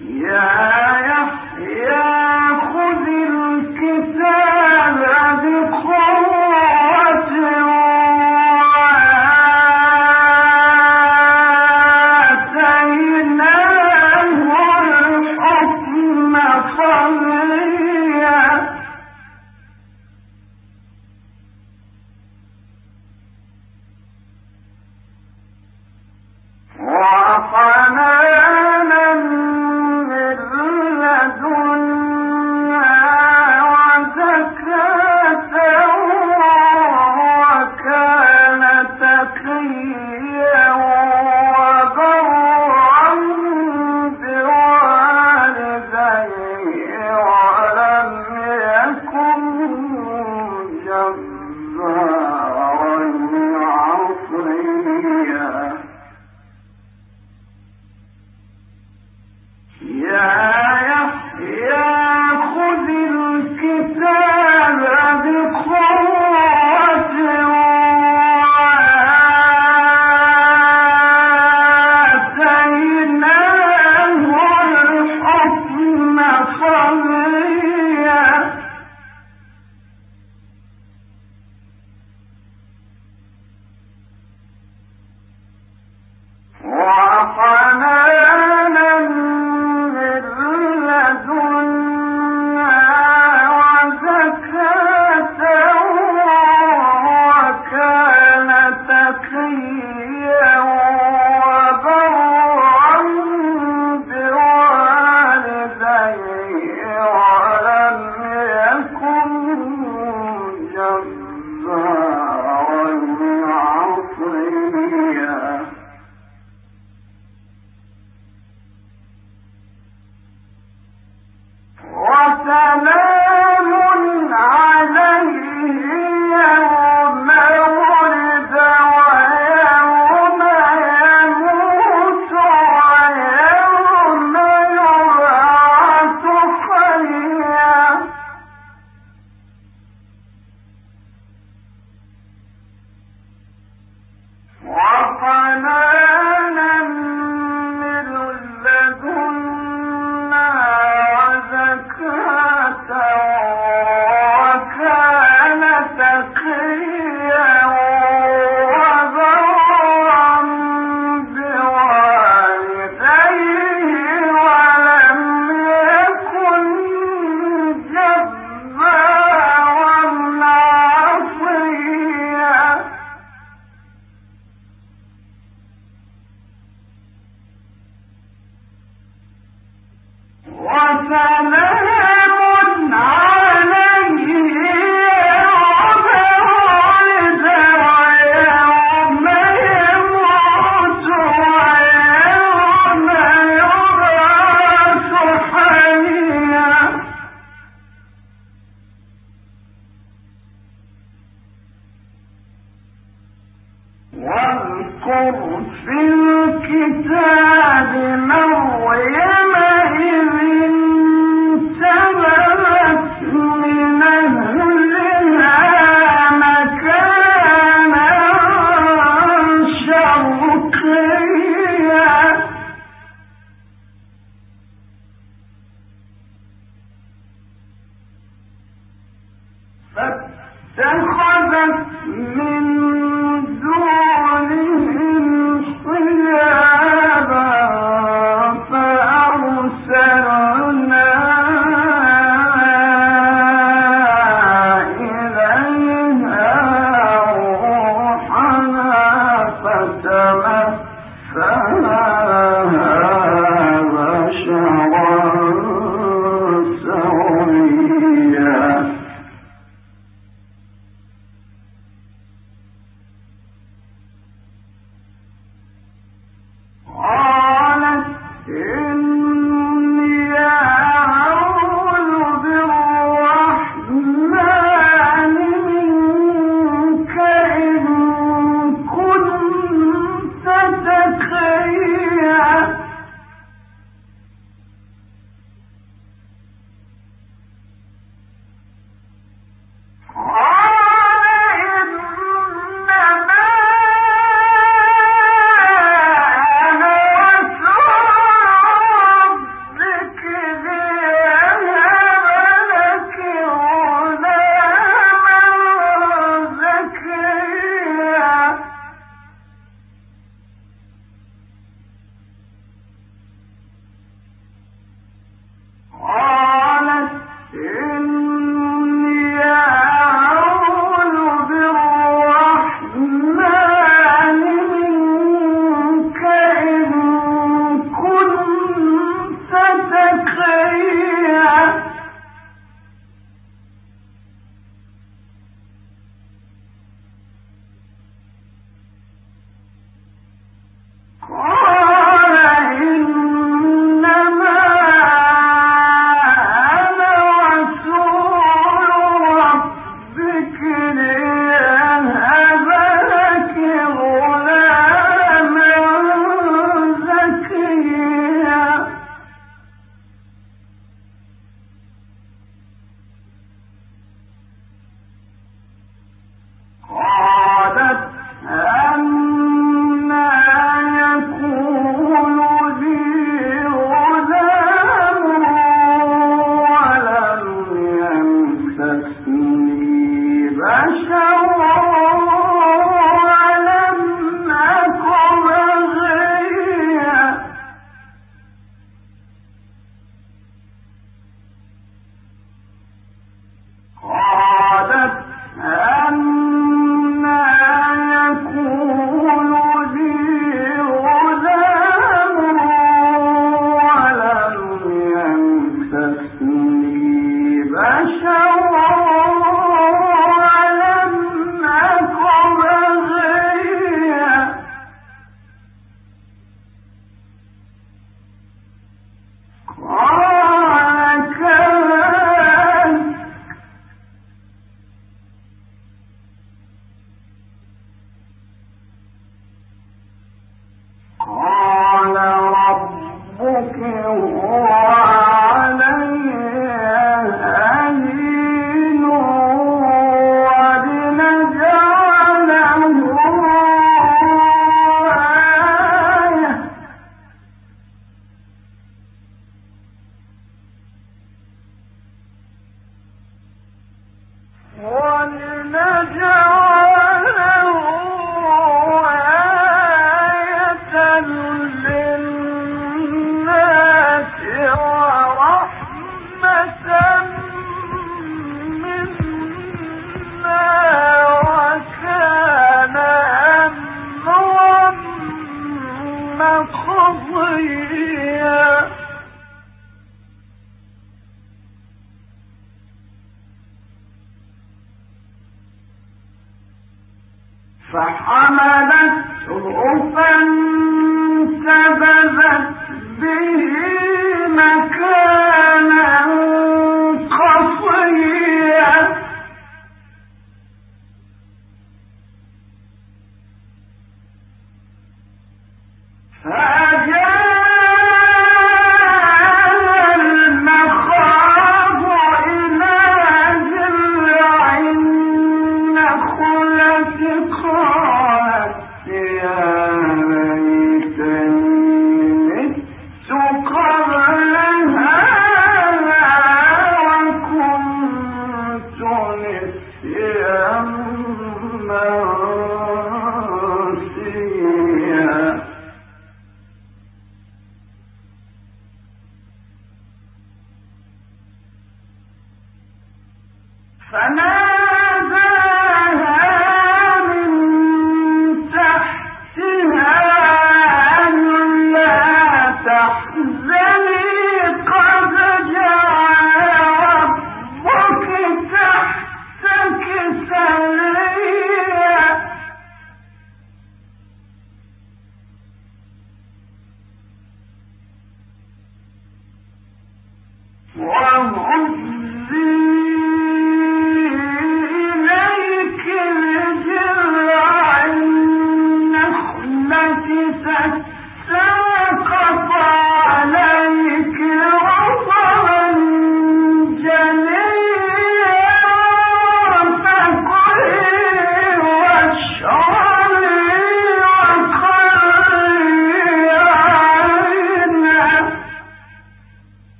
Yeah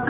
فَوَيْلٌ